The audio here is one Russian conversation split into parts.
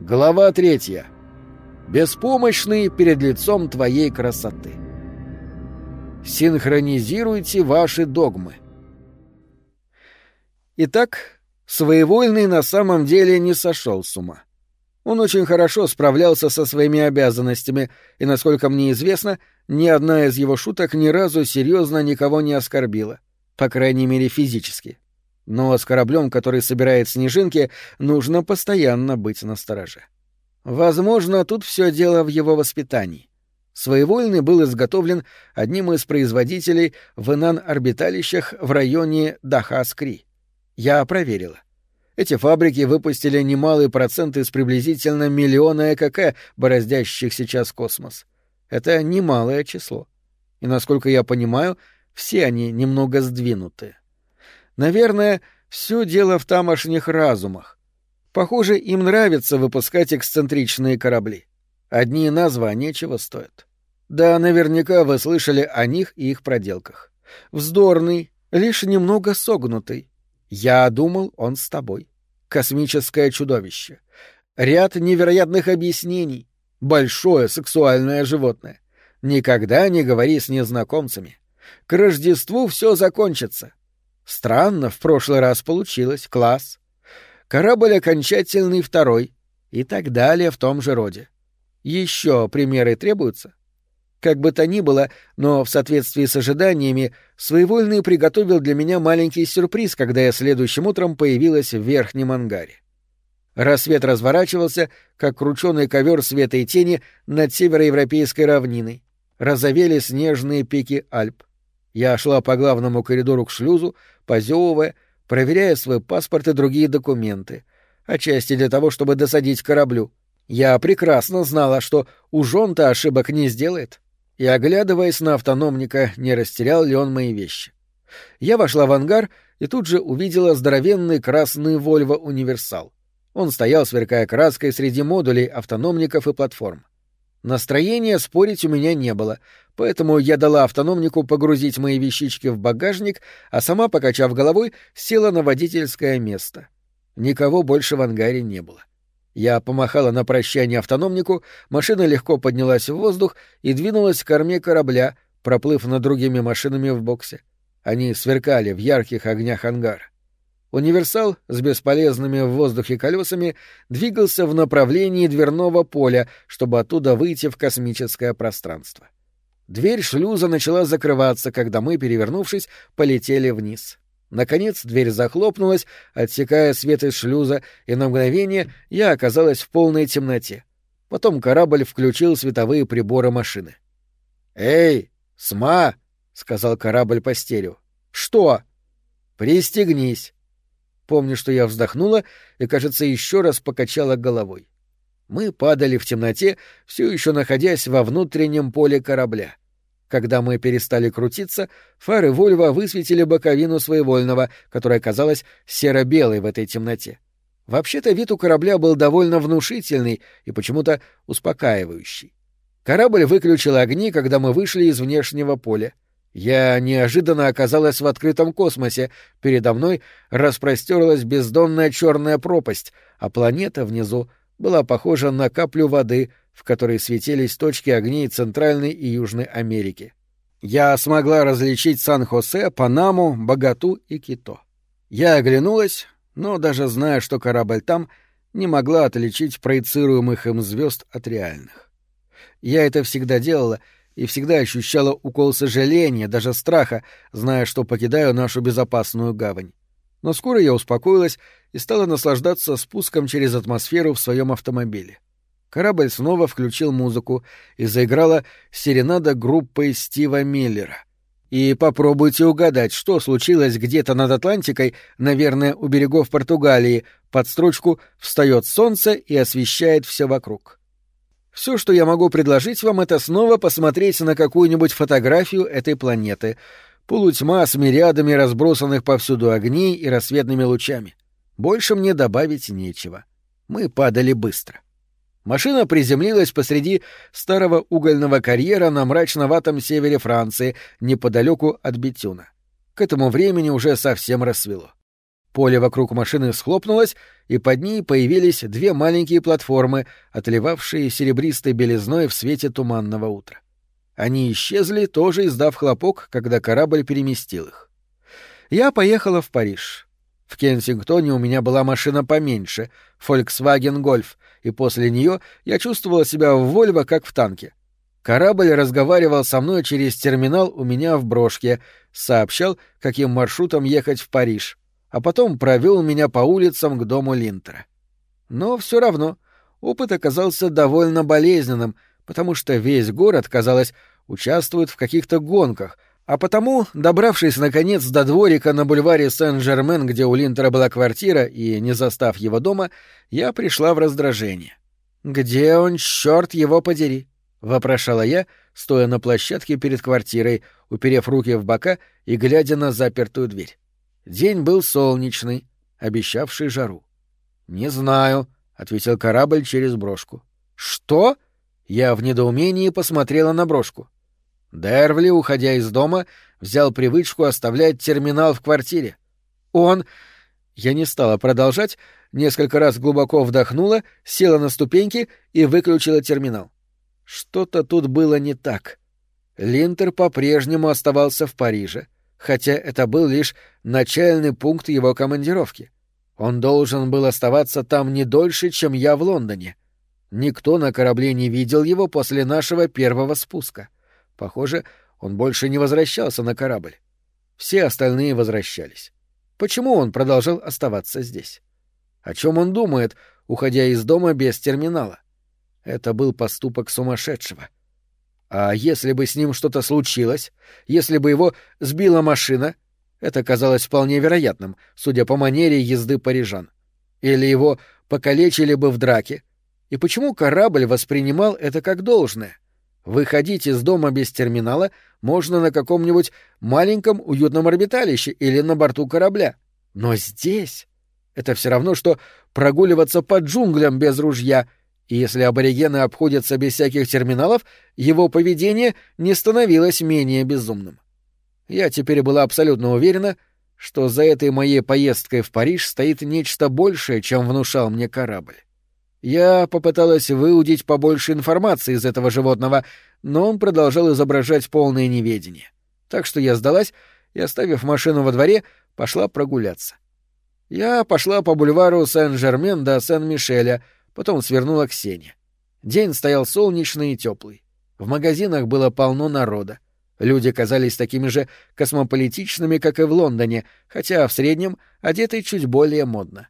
Глава третья. Беспомощный перед лицом твоей красоты. Синхронизируйте ваши догмы. Итак, своевольный на самом деле не сошел с ума. Он очень хорошо справлялся со своими обязанностями, и, насколько мне известно, ни одна из его шуток ни разу серьезно никого не оскорбила, по крайней мере физически. Но с кораблем, который собирает снежинки, нужно постоянно быть настороже. Возможно, тут все дело в его воспитании. Своевольный был изготовлен одним из производителей в инан-орбиталищах в районе Дахаскри. Я проверила. Эти фабрики выпустили немалый процент из приблизительно миллиона ЭКК, бороздящих сейчас космос. Это немалое число. И, насколько я понимаю, все они немного сдвинуты. Наверное, все дело в тамошних разумах. Похоже, им нравится выпускать эксцентричные корабли. Одни названия чего стоят. Да, наверняка вы слышали о них и их проделках. Вздорный, лишь немного согнутый. Я думал, он с тобой. Космическое чудовище. Ряд невероятных объяснений. Большое сексуальное животное. Никогда не говори с незнакомцами. К Рождеству все закончится. Странно, в прошлый раз получилось. Класс. Корабль окончательный второй. И так далее в том же роде. Еще примеры требуются? Как бы то ни было, но в соответствии с ожиданиями, своевольный приготовил для меня маленький сюрприз, когда я следующим утром появилась в верхнем ангаре. Рассвет разворачивался, как крученый ковер света и тени над североевропейской равниной. Разовели снежные пики Альп. Я шла по главному коридору к шлюзу, позевывая, проверяя свой паспорт и другие документы, отчасти для того, чтобы досадить кораблю. Я прекрасно знала, что уж он-то ошибок не сделает, и, оглядываясь на автономника, не растерял ли он мои вещи. Я вошла в ангар и тут же увидела здоровенный красный Вольво Универсал. Он стоял, сверкая краской, среди модулей, автономников и платформ. Настроения спорить у меня не было, поэтому я дала автономнику погрузить мои вещички в багажник, а сама, покачав головой, села на водительское место. Никого больше в ангаре не было. Я помахала на прощание автономнику, машина легко поднялась в воздух и двинулась к корме корабля, проплыв над другими машинами в боксе. Они сверкали в ярких огнях ангара. Универсал с бесполезными в воздухе колесами двигался в направлении дверного поля, чтобы оттуда выйти в космическое пространство. Дверь шлюза начала закрываться, когда мы, перевернувшись, полетели вниз. Наконец дверь захлопнулась, отсекая свет из шлюза, и на мгновение я оказалась в полной темноте. Потом корабль включил световые приборы машины. «Эй, СМА!» — сказал корабль по стерео. «Что?» «Пристегнись!» Помню, что я вздохнула и, кажется, еще раз покачала головой. Мы падали в темноте, все еще находясь во внутреннем поле корабля. Когда мы перестали крутиться, фары Вольва высветили боковину своевольного, которая казалась серо-белой в этой темноте. Вообще-то вид у корабля был довольно внушительный и почему-то успокаивающий. Корабль выключил огни, когда мы вышли из внешнего поля. Я неожиданно оказалась в открытом космосе, передо мной распростерлась бездонная черная пропасть, а планета внизу была похожа на каплю воды, в которой светились точки огней Центральной и Южной Америки. Я смогла различить Сан-Хосе, Панаму, Богату и Кито. Я оглянулась, но даже зная, что корабль там, не могла отличить проецируемых им звезд от реальных. Я это всегда делала — и всегда ощущала укол сожаления, даже страха, зная, что покидаю нашу безопасную гавань. Но скоро я успокоилась и стала наслаждаться спуском через атмосферу в своем автомобиле. Корабль снова включил музыку и заиграла серенада группы Стива Миллера. И попробуйте угадать, что случилось где-то над Атлантикой, наверное, у берегов Португалии, под строчку «Встает солнце и освещает все вокруг». Все, что я могу предложить вам, это снова посмотреть на какую-нибудь фотографию этой планеты. Полутьма с мириадами разбросанных повсюду огней и рассветными лучами. Больше мне добавить нечего. Мы падали быстро. Машина приземлилась посреди старого угольного карьера на мрачноватом севере Франции, неподалеку от Бетюна. К этому времени уже совсем рассвело. Поле вокруг машины схлопнулось, и под ней появились две маленькие платформы, отливавшие серебристой белизной в свете туманного утра. Они исчезли, тоже издав хлопок, когда корабль переместил их. Я поехала в Париж. В Кенсингтоне у меня была машина поменьше, Volkswagen Golf, и после нее я чувствовала себя в Вольво, как в танке. Корабль разговаривал со мной через терминал у меня в брошке, сообщал, каким маршрутом ехать в Париж, а потом провел меня по улицам к дому Линтера. Но все равно опыт оказался довольно болезненным, потому что весь город, казалось, участвует в каких-то гонках, а потому, добравшись наконец до дворика на бульваре Сен-Жермен, где у Линтера была квартира, и не застав его дома, я пришла в раздражение. «Где он, черт его подери?» — вопрошала я, стоя на площадке перед квартирой, уперев руки в бока и глядя на запертую дверь. День был солнечный, обещавший жару. «Не знаю», — ответил корабль через брошку. «Что?» — я в недоумении посмотрела на брошку. Дервли, уходя из дома, взял привычку оставлять терминал в квартире. Он... Я не стала продолжать, несколько раз глубоко вдохнула, села на ступеньки и выключила терминал. Что-то тут было не так. Линтер по-прежнему оставался в Париже, хотя это был лишь начальный пункт его командировки. Он должен был оставаться там не дольше, чем я в Лондоне. Никто на корабле не видел его после нашего первого спуска. Похоже, он больше не возвращался на корабль. Все остальные возвращались. Почему он продолжал оставаться здесь? О чем он думает, уходя из дома без терминала? Это был поступок сумасшедшего. А если бы с ним что-то случилось, если бы его сбила машина, это казалось вполне вероятным, судя по манере езды парижан. Или его покалечили бы в драке. И почему корабль воспринимал это как должное? Выходить из дома без терминала можно на каком-нибудь маленьком уютном орбиталище или на борту корабля. Но здесь это все равно, что прогуливаться по джунглям без ружья — и если аборигены обходятся без всяких терминалов, его поведение не становилось менее безумным. Я теперь была абсолютно уверена, что за этой моей поездкой в Париж стоит нечто большее, чем внушал мне корабль. Я попыталась выудить побольше информации из этого животного, но он продолжал изображать полное неведение. Так что я сдалась и, оставив машину во дворе, пошла прогуляться. Я пошла по бульвару Сен-Жермен до Сен-Мишеля — потом свернула к сене. День стоял солнечный и теплый. В магазинах было полно народа. Люди казались такими же космополитичными, как и в Лондоне, хотя в среднем одеты чуть более модно.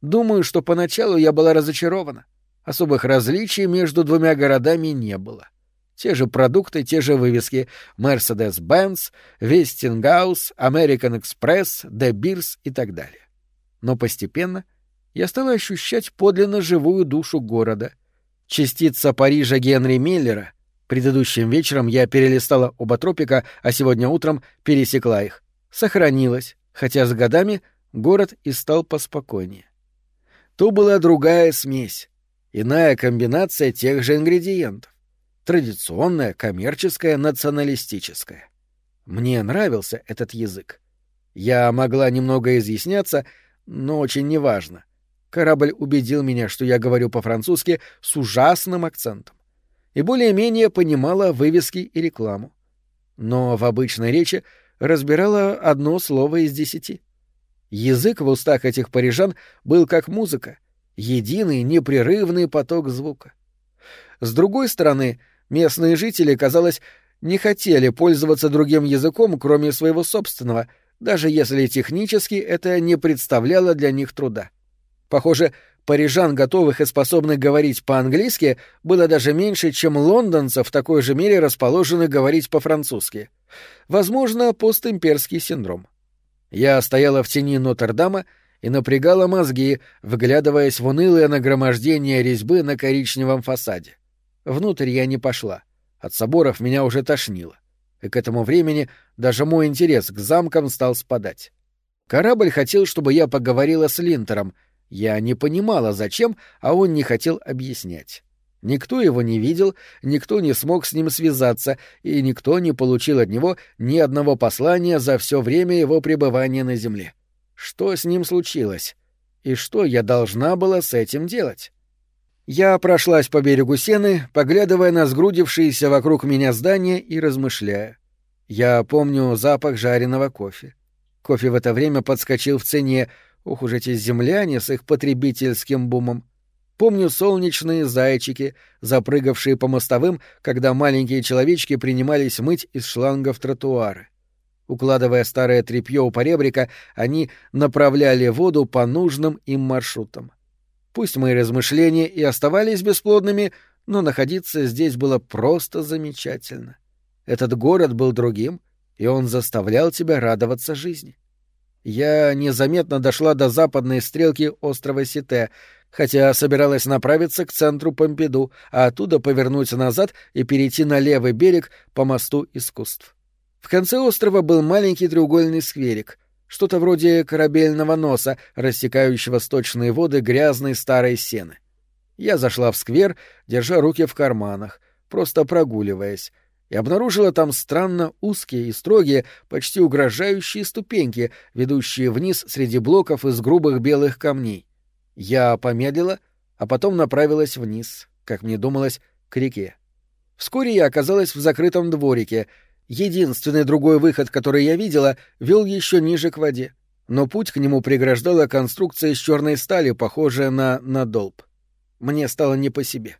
Думаю, что поначалу я была разочарована. Особых различий между двумя городами не было. Те же продукты, те же вывески Mercedes-Benz, Westinghouse, American Express, De Beers и так далее. Но постепенно — я стала ощущать подлинно живую душу города. Частица Парижа Генри Миллера — предыдущим вечером я перелистала оба тропика, а сегодня утром пересекла их — сохранилась, хотя с годами город и стал поспокойнее. То была другая смесь, иная комбинация тех же ингредиентов. Традиционная, коммерческая, националистическая. Мне нравился этот язык. Я могла немного изъясняться, но очень неважно. Корабль убедил меня, что я говорю по-французски с ужасным акцентом. И более-менее понимала вывески и рекламу. Но в обычной речи разбирала одно слово из десяти. Язык в устах этих парижан был как музыка, единый непрерывный поток звука. С другой стороны, местные жители, казалось, не хотели пользоваться другим языком, кроме своего собственного, даже если технически это не представляло для них труда. Похоже, парижан, готовых и способных говорить по-английски, было даже меньше, чем лондонцев в такой же мере расположенных говорить по-французски. Возможно, постимперский синдром. Я стояла в тени Нотр-Дама и напрягала мозги, вглядываясь в унылое нагромождение резьбы на коричневом фасаде. Внутрь я не пошла. От соборов меня уже тошнило. И к этому времени даже мой интерес к замкам стал спадать. Корабль хотел, чтобы я поговорила с Линтером — я не понимала, зачем, а он не хотел объяснять. Никто его не видел, никто не смог с ним связаться, и никто не получил от него ни одного послания за все время его пребывания на Земле. Что с ним случилось? И что я должна была с этим делать? Я прошлась по берегу сены, поглядывая на сгрудившиеся вокруг меня здания и размышляя. Я помню запах жареного кофе. Кофе в это время подскочил в цене. Ох уж эти земляне с их потребительским бумом. Помню солнечные зайчики, запрыгавшие по мостовым, когда маленькие человечки принимались мыть из шлангов тротуары. Укладывая старое тряпье у поребрика, они направляли воду по нужным им маршрутам. Пусть мои размышления и оставались бесплодными, но находиться здесь было просто замечательно. Этот город был другим, и он заставлял тебя радоваться жизни. Я незаметно дошла до западной стрелки острова Сите, хотя собиралась направиться к центру Помпиду, а оттуда повернуть назад и перейти на левый берег по мосту искусств. В конце острова был маленький треугольный скверик — что-то вроде корабельного носа, рассекающего сточные воды грязной старой сены. Я зашла в сквер, держа руки в карманах, просто прогуливаясь, и обнаружила там странно узкие и строгие, почти угрожающие ступеньки, ведущие вниз среди блоков из грубых белых камней. Я помедлила, а потом направилась вниз, как мне думалось, к реке. Вскоре я оказалась в закрытом дворике — Единственный другой выход, который я видела, вел еще ниже к воде, но путь к нему преграждала конструкция из черной стали, похожая на надолб. Мне стало не по себе.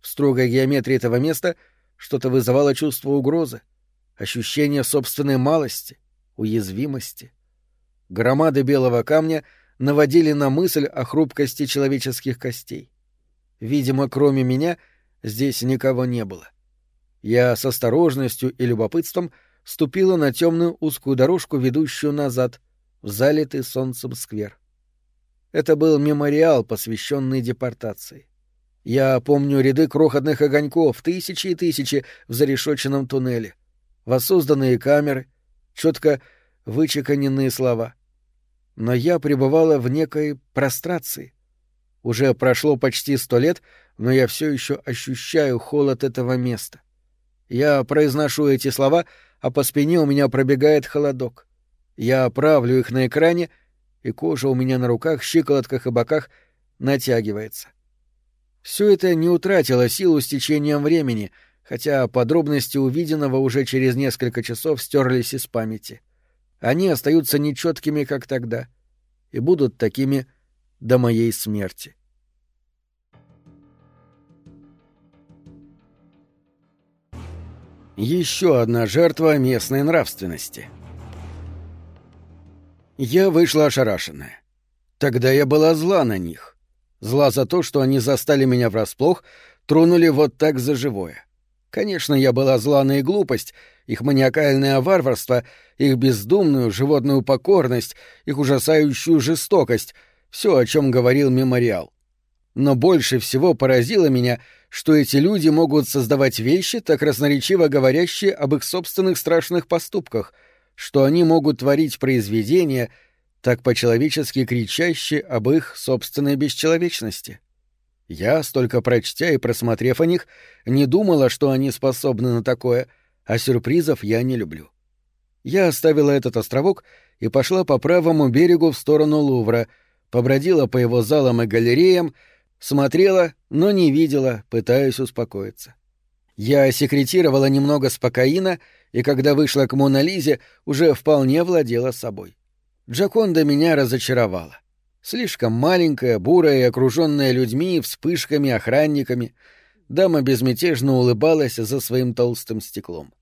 В строгой геометрии этого места что-то вызывало чувство угрозы, ощущение собственной малости, уязвимости. Громады белого камня наводили на мысль о хрупкости человеческих костей. Видимо, кроме меня здесь никого не было. — я с осторожностью и любопытством ступила на темную узкую дорожку, ведущую назад, в залитый солнцем сквер. Это был мемориал, посвященный депортации. Я помню ряды крохотных огоньков, тысячи и тысячи в зарешоченном туннеле, воссозданные камеры, четко вычеканенные слова. Но я пребывала в некой прострации. Уже прошло почти сто лет, но я все еще ощущаю холод этого места. — я произношу эти слова, а по спине у меня пробегает холодок. Я правлю их на экране, и кожа у меня на руках, щиколотках и боках натягивается. Все это не утратило силу с течением времени, хотя подробности увиденного уже через несколько часов стерлись из памяти. Они остаются нечеткими, как тогда, и будут такими до моей смерти. Еще одна жертва местной нравственности. Я вышла ошарашенная. Тогда я была зла на них. Зла за то, что они застали меня врасплох, тронули вот так за живое. Конечно, я была зла на их глупость, их маниакальное варварство, их бездумную животную покорность, их ужасающую жестокость — все, о чем говорил мемориал. Но больше всего поразило меня, что эти люди могут создавать вещи, так красноречиво говорящие об их собственных страшных поступках, что они могут творить произведения, так по-человечески кричащие об их собственной бесчеловечности. Я, столько прочтя и просмотрев о них, не думала, что они способны на такое, а сюрпризов я не люблю. Я оставила этот островок и пошла по правому берегу в сторону Лувра, побродила по его залам и галереям, Смотрела, но не видела, пытаясь успокоиться. Я секретировала немного спокойно, и когда вышла к Мона Лизе, уже вполне владела собой. Джаконда меня разочаровала. Слишком маленькая, бурая и окруженная людьми, вспышками, охранниками. Дама безмятежно улыбалась за своим толстым стеклом.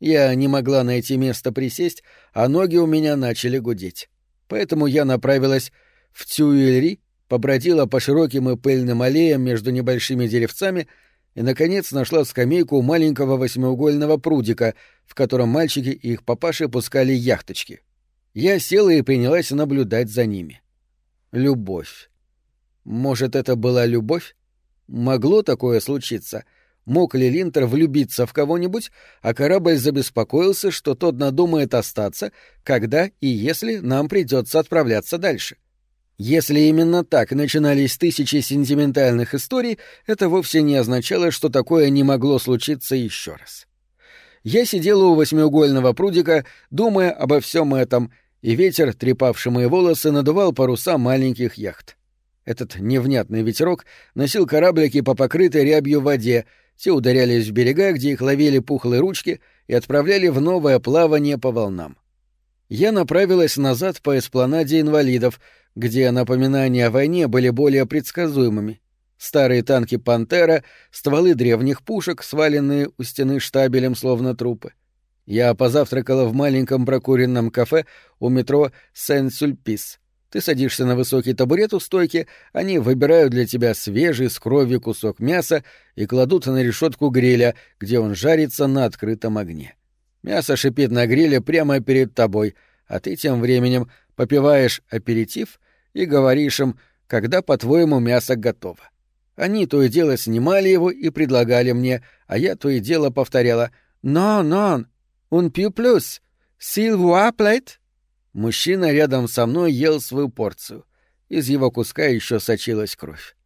Я не могла найти место присесть, а ноги у меня начали гудеть. Поэтому я направилась в Тюильри побродила по широким и пыльным аллеям между небольшими деревцами и, наконец, нашла скамейку маленького восьмиугольного прудика, в котором мальчики и их папаши пускали яхточки. Я села и принялась наблюдать за ними. Любовь. Может, это была любовь? Могло такое случиться? Мог ли Линтер влюбиться в кого-нибудь, а корабль забеспокоился, что тот надумает остаться, когда и если нам придется отправляться дальше? — если именно так начинались тысячи сентиментальных историй, это вовсе не означало, что такое не могло случиться еще раз. Я сидела у восьмиугольного прудика, думая обо всем этом, и ветер, трепавший мои волосы, надувал паруса маленьких яхт. Этот невнятный ветерок носил кораблики по покрытой рябью воде, те ударялись в берега, где их ловили пухлые ручки и отправляли в новое плавание по волнам. Я направилась назад по эспланаде инвалидов, где напоминания о войне были более предсказуемыми. Старые танки «Пантера», стволы древних пушек, сваленные у стены штабелем, словно трупы. Я позавтракала в маленьком прокуренном кафе у метро Сен-Сюльпис. Ты садишься на высокий табурет у стойки, они выбирают для тебя свежий с кровью кусок мяса и кладут на решетку гриля, где он жарится на открытом огне. Мясо шипит на гриле прямо перед тобой, а ты тем временем попиваешь аперитив и говоришь им, когда, по-твоему, мясо готово. Они то и дело снимали его и предлагали мне, а я то и дело повторяла «Non, non, un peu plus, s'il vous plaît». Мужчина рядом со мной ел свою порцию. Из его куска еще сочилась кровь.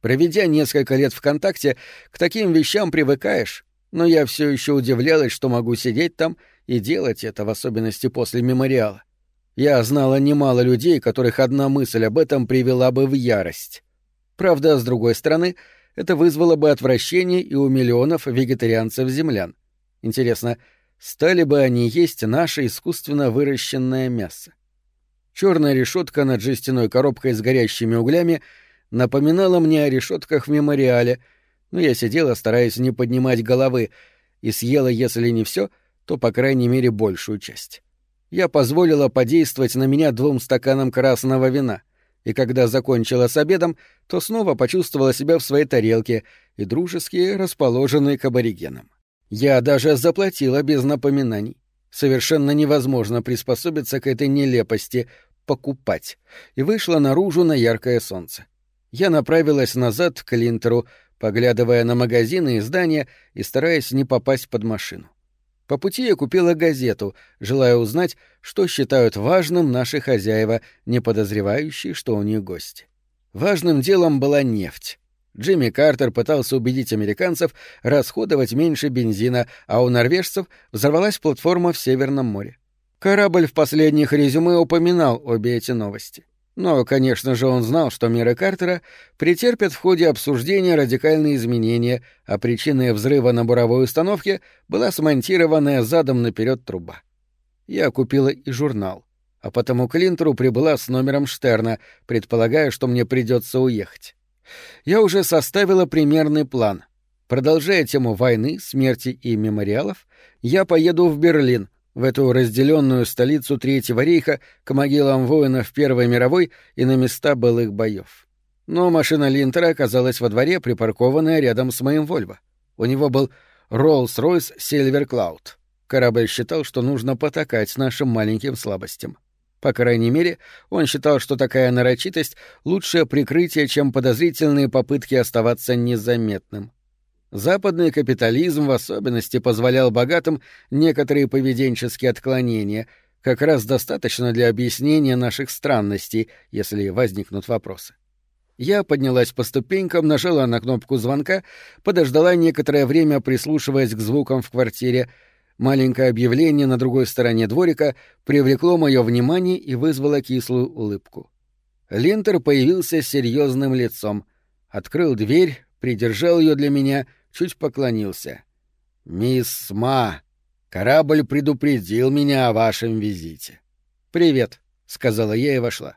Проведя несколько лет в контакте, к таким вещам привыкаешь, но я все еще удивлялась, что могу сидеть там и делать это, в особенности после мемориала. Я знала немало людей, которых одна мысль об этом привела бы в ярость. Правда, с другой стороны, это вызвало бы отвращение и у миллионов вегетарианцев-землян. Интересно, стали бы они есть наше искусственно выращенное мясо. Черная решетка над жестяной коробкой с горящими углями напоминала мне о решетках в мемориале, но я сидела, стараясь не поднимать головы, и съела, если не все, то, по крайней мере, большую часть. Я позволила подействовать на меня двум стаканам красного вина, и когда закончила с обедом, то снова почувствовала себя в своей тарелке и дружески расположенной к аборигенам. Я даже заплатила без напоминаний. Совершенно невозможно приспособиться к этой нелепости — покупать. И вышла наружу на яркое солнце. Я направилась назад к Линтеру, поглядывая на магазины и здания и стараясь не попасть под машину. По пути я купила газету, желая узнать, что считают важным наши хозяева, не подозревающие, что у них гости. Важным делом была нефть. Джимми Картер пытался убедить американцев расходовать меньше бензина, а у норвежцев взорвалась платформа в Северном море. Корабль в последних резюме упоминал обе эти новости. Но, конечно же, он знал, что меры Картера претерпят в ходе обсуждения радикальные изменения, а причиной взрыва на буровой установке была смонтированная задом наперед труба. Я купила и журнал, а потому к Линтеру прибыла с номером Штерна, предполагая, что мне придется уехать я уже составила примерный план. Продолжая тему войны, смерти и мемориалов, я поеду в Берлин, в эту разделенную столицу Третьего рейха, к могилам воинов Первой мировой и на места былых боев. Но машина Линтера оказалась во дворе, припаркованная рядом с моим Вольво. У него был Rolls-Royce Silver Cloud. Корабль считал, что нужно потакать нашим маленьким слабостям. По крайней мере, он считал, что такая нарочитость — лучшее прикрытие, чем подозрительные попытки оставаться незаметным. Западный капитализм в особенности позволял богатым некоторые поведенческие отклонения, как раз достаточно для объяснения наших странностей, если возникнут вопросы. Я поднялась по ступенькам, нажала на кнопку звонка, подождала некоторое время, прислушиваясь к звукам в квартире, Маленькое объявление на другой стороне дворика привлекло мое внимание и вызвало кислую улыбку. Линтер появился с серьезным лицом. Открыл дверь, придержал ее для меня, чуть поклонился. «Мисс Ма, корабль предупредил меня о вашем визите». «Привет», — сказала я и вошла.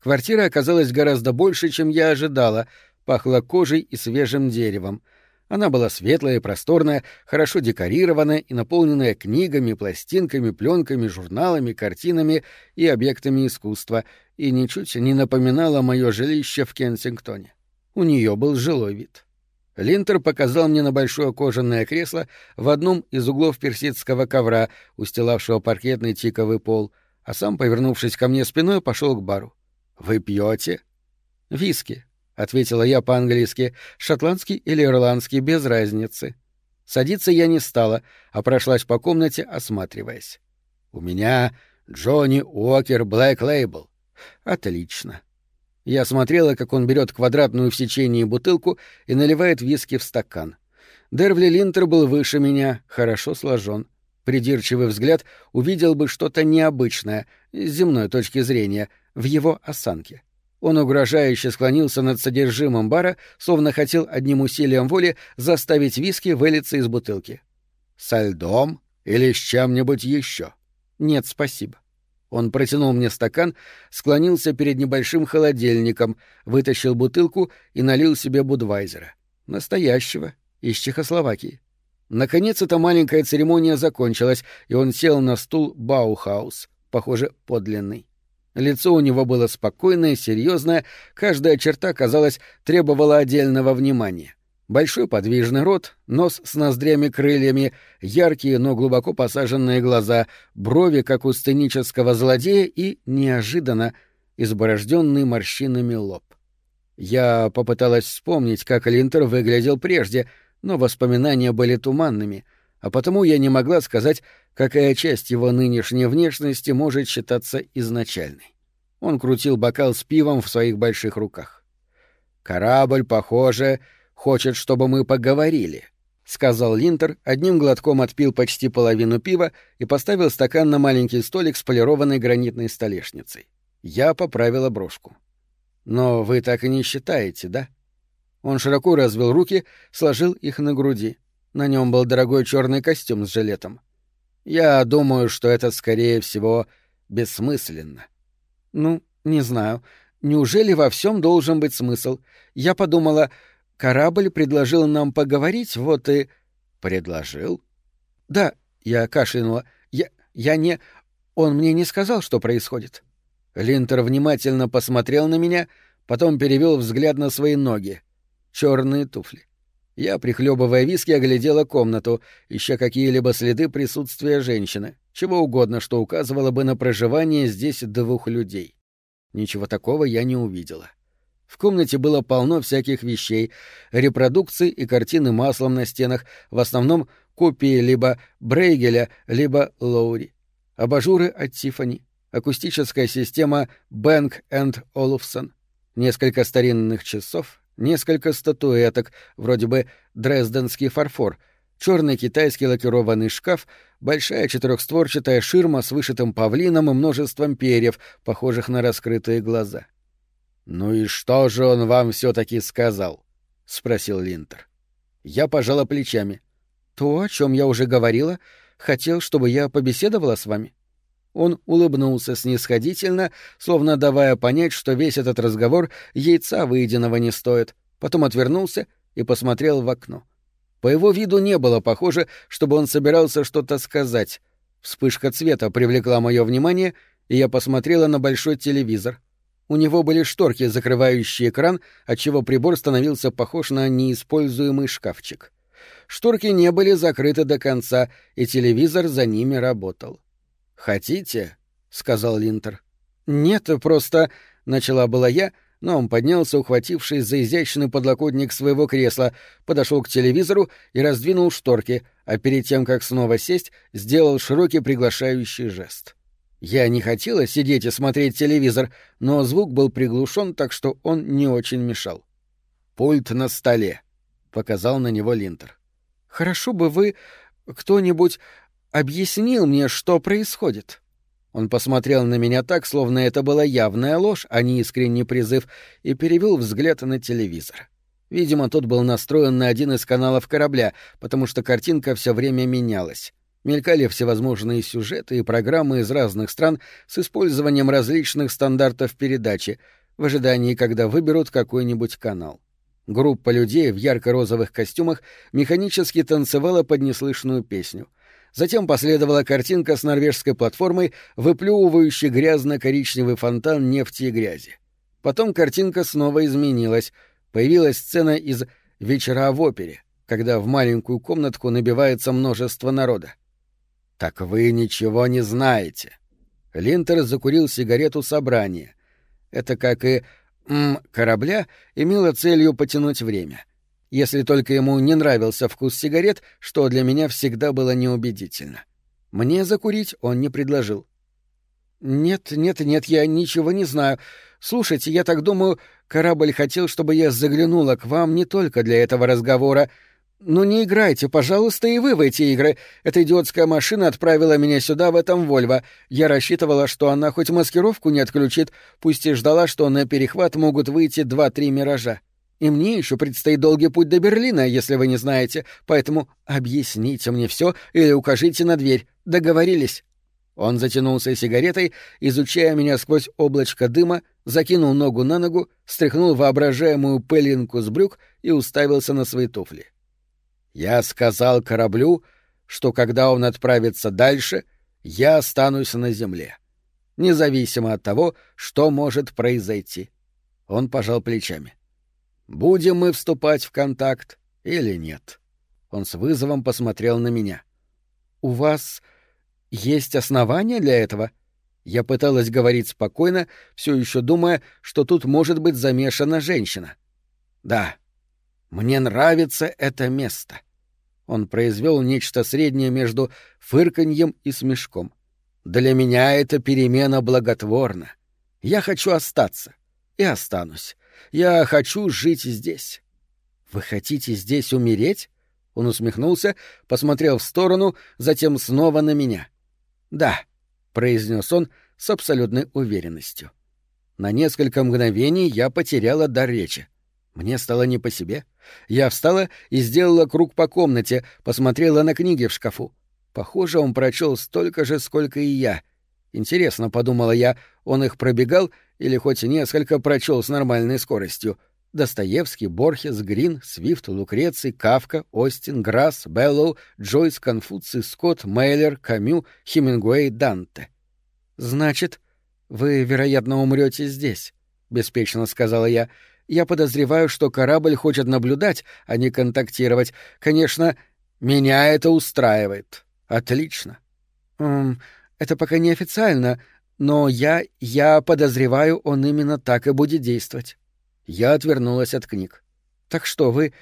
Квартира оказалась гораздо больше, чем я ожидала, пахла кожей и свежим деревом — она была светлая просторная, хорошо декорированная и наполненная книгами, пластинками, пленками, журналами, картинами и объектами искусства, и ничуть не напоминала мое жилище в Кенсингтоне. У нее был жилой вид. Линтер показал мне на большое кожаное кресло в одном из углов персидского ковра, устилавшего паркетный тиковый пол, а сам, повернувшись ко мне спиной, пошел к бару. «Вы пьете?» «Виски», ответила я по-английски, шотландский или ирландский, без разницы. Садиться я не стала, а прошлась по комнате, осматриваясь. У меня Джонни Уокер Блэк Лейбл. Отлично. Я смотрела, как он берет квадратную в сечении бутылку и наливает виски в стакан. Дервли Линтер был выше меня, хорошо сложен. Придирчивый взгляд увидел бы что-то необычное, с земной точки зрения, в его осанке. Он угрожающе склонился над содержимым бара, словно хотел одним усилием воли заставить виски вылиться из бутылки. «Со льдом или с чем-нибудь еще?» «Нет, спасибо». Он протянул мне стакан, склонился перед небольшим холодильником, вытащил бутылку и налил себе Будвайзера. Настоящего, из Чехословакии. Наконец эта маленькая церемония закончилась, и он сел на стул Баухаус, похоже, подлинный. Лицо у него было спокойное, серьезное, каждая черта, казалось, требовала отдельного внимания. Большой подвижный рот, нос с ноздрями-крыльями, яркие, но глубоко посаженные глаза, брови, как у сценического злодея, и, неожиданно, изборожденный морщинами лоб. Я попыталась вспомнить, как Линтер выглядел прежде, но воспоминания были туманными, а потому я не могла сказать, какая часть его нынешней внешности может считаться изначальной. Он крутил бокал с пивом в своих больших руках. «Корабль, похоже, хочет, чтобы мы поговорили», — сказал Линтер, одним глотком отпил почти половину пива и поставил стакан на маленький столик с полированной гранитной столешницей. Я поправила брошку. «Но вы так и не считаете, да?» Он широко развел руки, сложил их на груди. На нем был дорогой черный костюм с жилетом. «Я думаю, что это, скорее всего, бессмысленно». «Ну, не знаю. Неужели во всем должен быть смысл? Я подумала, Корабль предложил нам поговорить, вот и... Предложил? Да, я кашлянула. Я... я не... Он мне не сказал, что происходит. Линтер внимательно посмотрел на меня, потом перевел взгляд на свои ноги. Черные туфли. Я, прихлебывая виски, оглядела комнату, ища какие-либо следы присутствия женщины, чего угодно, что указывало бы на проживание здесь двух людей. Ничего такого я не увидела. В комнате было полно всяких вещей, репродукций и картины маслом на стенах, в основном копии либо Брейгеля, либо Лоури. Абажуры от Тиффани, акустическая система Бэнк энд Олуфсон, несколько старинных часов, несколько статуэток, вроде бы дрезденский фарфор, черный китайский лакированный шкаф, большая четырехстворчатая ширма с вышитым павлином и множеством перьев, похожих на раскрытые глаза. — «Ну и что же он вам все-таки сказал?» — спросил Линтер. Я пожала плечами. «То, о чем я уже говорила, хотел, чтобы я побеседовала с вами». Он улыбнулся снисходительно, словно давая понять, что весь этот разговор яйца выеденного не стоит, потом отвернулся и посмотрел в окно. По его виду не было похоже, чтобы он собирался что-то сказать. Вспышка цвета привлекла мое внимание, и я посмотрела на большой телевизор — у него были шторки, закрывающие экран, отчего прибор становился похож на неиспользуемый шкафчик. Шторки не были закрыты до конца, и телевизор за ними работал. «Хотите?» — сказал Линтер. «Нет, просто...» — начала была я, но он поднялся, ухватившись за изящный подлокотник своего кресла, подошел к телевизору и раздвинул шторки, а перед тем, как снова сесть, сделал широкий приглашающий жест. Я не хотела сидеть и смотреть телевизор, но звук был приглушен, так что он не очень мешал. «Пульт на столе», — показал на него Линтер. «Хорошо бы вы кто-нибудь объяснил мне, что происходит». Он посмотрел на меня так, словно это была явная ложь, а не искренний призыв, и перевел взгляд на телевизор. Видимо, тот был настроен на один из каналов корабля, потому что картинка все время менялась. Мелькали всевозможные сюжеты и программы из разных стран с использованием различных стандартов передачи, в ожидании, когда выберут какой-нибудь канал. Группа людей в ярко-розовых костюмах механически танцевала под неслышную песню. Затем последовала картинка с норвежской платформой, выплевывающей грязно-коричневый фонтан нефти и грязи. Потом картинка снова изменилась. Появилась сцена из «Вечера в опере», когда в маленькую комнатку набивается множество народа. «Так вы ничего не знаете». Линтер закурил сигарету собрания. Это, как и «м» корабля, имело целью потянуть время. Если только ему не нравился вкус сигарет, что для меня всегда было неубедительно. Мне закурить он не предложил. «Нет, нет, нет, я ничего не знаю. Слушайте, я так думаю, корабль хотел, чтобы я заглянула к вам не только для этого разговора. «Ну не играйте, пожалуйста, и вы в эти игры. Эта идиотская машина отправила меня сюда в этом Вольво. Я рассчитывала, что она хоть маскировку не отключит, пусть и ждала, что на перехват могут выйти два-три миража. И мне еще предстоит долгий путь до Берлина, если вы не знаете, поэтому объясните мне все или укажите на дверь. Договорились?» Он затянулся сигаретой, изучая меня сквозь облачко дыма, закинул ногу на ногу, стряхнул воображаемую пылинку с брюк и уставился на свои туфли. Я сказал кораблю, что когда он отправится дальше, я останусь на земле, независимо от того, что может произойти. Он пожал плечами. Будем мы вступать в контакт или нет? Он с вызовом посмотрел на меня. У вас есть основания для этого? Я пыталась говорить спокойно, все еще думая, что тут может быть замешана женщина. Да, мне нравится это место. Он произвел нечто среднее между фырканьем и смешком. Для меня эта перемена благотворна. Я хочу остаться. И останусь. Я хочу жить здесь. Вы хотите здесь умереть? Он усмехнулся, посмотрел в сторону, затем снова на меня. Да, произнес он с абсолютной уверенностью. На несколько мгновений я потеряла дар речи. Мне стало не по себе. Я встала и сделала круг по комнате, посмотрела на книги в шкафу. Похоже, он прочел столько же, сколько и я. Интересно, подумала я, он их пробегал или хоть несколько прочел с нормальной скоростью. Достоевский, Борхес, Грин, Свифт, Лукреций, Кавка, Остин, Грасс, Беллоу, Джойс, Конфуций, Скотт, Мейлер, Камю, Хемингуэй, Данте. «Значит, вы, вероятно, умрете здесь», — беспечно сказала я. «Я подозреваю, что корабль хочет наблюдать, а не контактировать. Конечно, меня это устраивает. Отлично». «Эм, это пока не официально, но я... я подозреваю, он именно так и будет действовать. Я отвернулась от книг. Так что, вы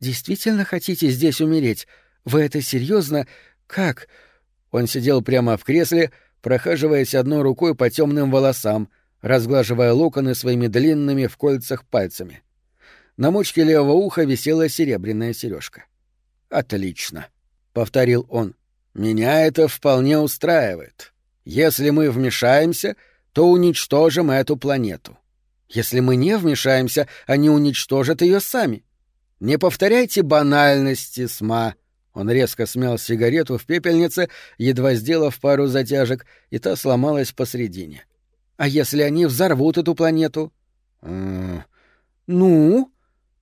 действительно хотите здесь умереть? Вы это серьезно? Как? Он сидел прямо в кресле, прохаживаясь одной рукой по темным волосам, разглаживая локоны своими длинными в кольцах пальцами. На мочке левого уха висела серебряная сережка. Отлично, повторил он. Меня это вполне устраивает. Если мы вмешаемся, то уничтожим эту планету. Если мы не вмешаемся, они уничтожат ее сами. Не повторяйте банальности, СМА. Он резко смял сигарету в пепельнице, едва сделав пару затяжек, и та сломалась посредине. А если они взорвут эту планету? ну?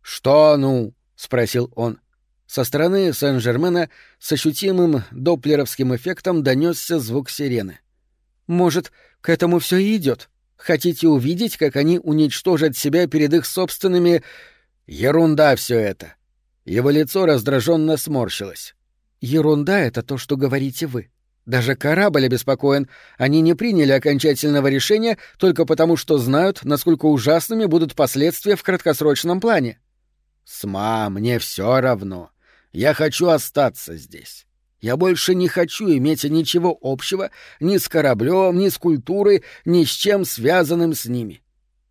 Что ну? спросил он. Со стороны Сен-Жермена с ощутимым доплеровским эффектом донесся звук сирены. Может, к этому все и идет. Хотите увидеть, как они уничтожат себя перед их собственными... Ерунда все это. Его лицо раздраженно сморщилось. Ерунда — это то, что говорите вы. Даже корабль обеспокоен. Они не приняли окончательного решения только потому, что знают, насколько ужасными будут последствия в краткосрочном плане. Сма, мне все равно. Я хочу остаться здесь. Я больше не хочу иметь ничего общего ни с кораблем, ни с культурой, ни с чем связанным с ними.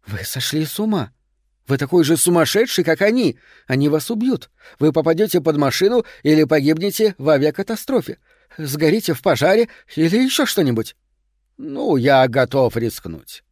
Вы сошли с ума. Вы такой же сумасшедший, как они. Они вас убьют. Вы попадете под машину или погибнете в авиакатастрофе. Сгорите в пожаре или еще что-нибудь. Ну, я готов рискнуть.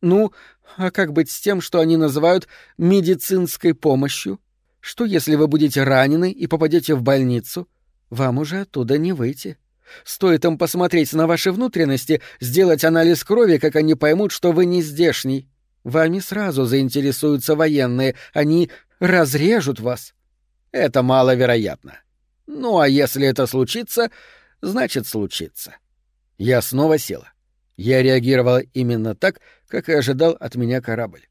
Ну, а как быть с тем, что они называют медицинской помощью? Что, если вы будете ранены и попадете в больницу? Вам уже оттуда не выйти. Стоит им посмотреть на ваши внутренности, сделать анализ крови, как они поймут, что вы не здешний. Вами сразу заинтересуются военные, они разрежут вас. Это маловероятно. Ну а если это случится, значит случится. Я снова села. Я реагировала именно так, как и ожидал от меня корабль.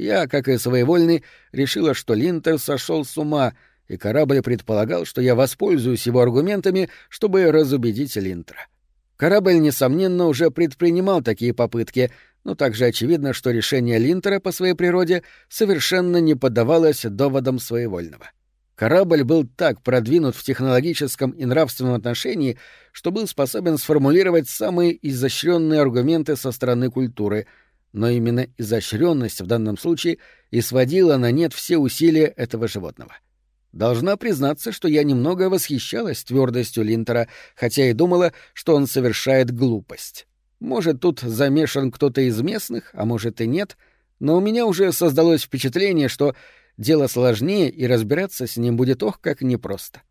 Я, как и своевольный, решила, что Линтер сошел с ума — и корабль предполагал, что я воспользуюсь его аргументами, чтобы разубедить Линтра. Корабль, несомненно, уже предпринимал такие попытки, но также очевидно, что решение Линтера по своей природе совершенно не поддавалось доводам своевольного. Корабль был так продвинут в технологическом и нравственном отношении, что был способен сформулировать самые изощренные аргументы со стороны культуры, но именно изощренность в данном случае и сводила на нет все усилия этого животного. — Должна признаться, что я немного восхищалась твердостью Линтера, хотя и думала, что он совершает глупость. Может, тут замешан кто-то из местных, а может и нет, но у меня уже создалось впечатление, что дело сложнее, и разбираться с ним будет ох, как непросто.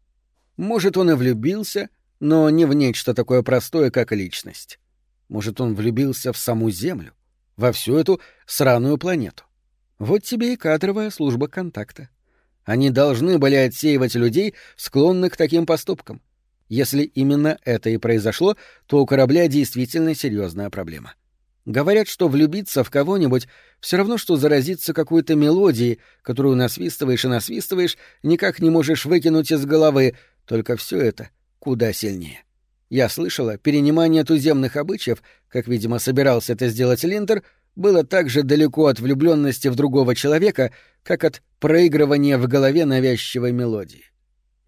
Может, он и влюбился, но не в нечто такое простое, как личность. Может, он влюбился в саму Землю, во всю эту сраную планету. Вот тебе и кадровая служба контакта. Они должны были отсеивать людей, склонных к таким поступкам. Если именно это и произошло, то у корабля действительно серьезная проблема. Говорят, что влюбиться в кого-нибудь все равно, что заразиться какой-то мелодией, которую насвистываешь и насвистываешь, никак не можешь выкинуть из головы, только все это куда сильнее. Я слышала, перенимание туземных обычаев, как, видимо, собирался это сделать Линтер, было так же далеко от влюбленности в другого человека, как от проигрывания в голове навязчивой мелодии.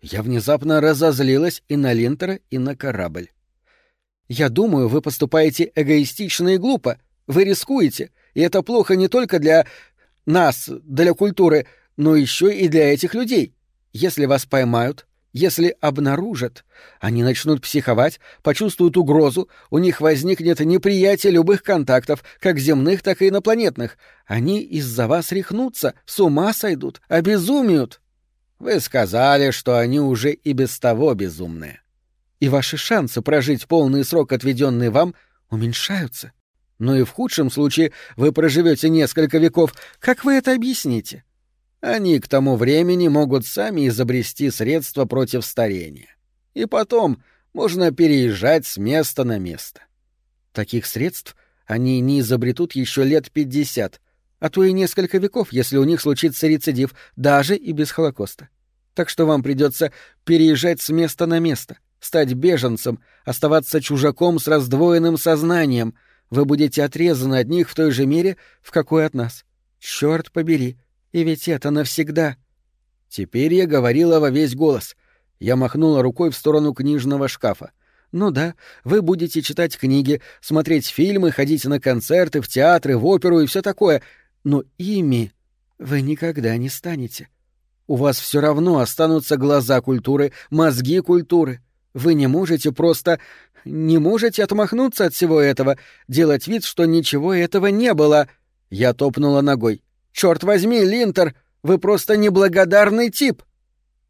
Я внезапно разозлилась и на Линтера, и на корабль. «Я думаю, вы поступаете эгоистично и глупо. Вы рискуете, и это плохо не только для нас, для культуры, но еще и для этих людей. Если вас поймают, если обнаружат, они начнут психовать, почувствуют угрозу, у них возникнет неприятие любых контактов, как земных, так и инопланетных. Они из-за вас рехнутся, с ума сойдут, обезумеют. Вы сказали, что они уже и без того безумные. И ваши шансы прожить полный срок, отведенный вам, уменьшаются. Но и в худшем случае вы проживете несколько веков. Как вы это объясните? — они к тому времени могут сами изобрести средства против старения. И потом можно переезжать с места на место. Таких средств они не изобретут еще лет пятьдесят, а то и несколько веков, если у них случится рецидив, даже и без Холокоста. Так что вам придется переезжать с места на место, стать беженцем, оставаться чужаком с раздвоенным сознанием. Вы будете отрезаны от них в той же мере, в какой от нас. Черт побери, и ведь это навсегда. Теперь я говорила во весь голос. Я махнула рукой в сторону книжного шкафа. Ну да, вы будете читать книги, смотреть фильмы, ходить на концерты, в театры, в оперу и все такое, но ими вы никогда не станете. У вас все равно останутся глаза культуры, мозги культуры. Вы не можете просто... не можете отмахнуться от всего этого, делать вид, что ничего этого не было. Я топнула ногой. Черт возьми, Линтер, вы просто неблагодарный тип.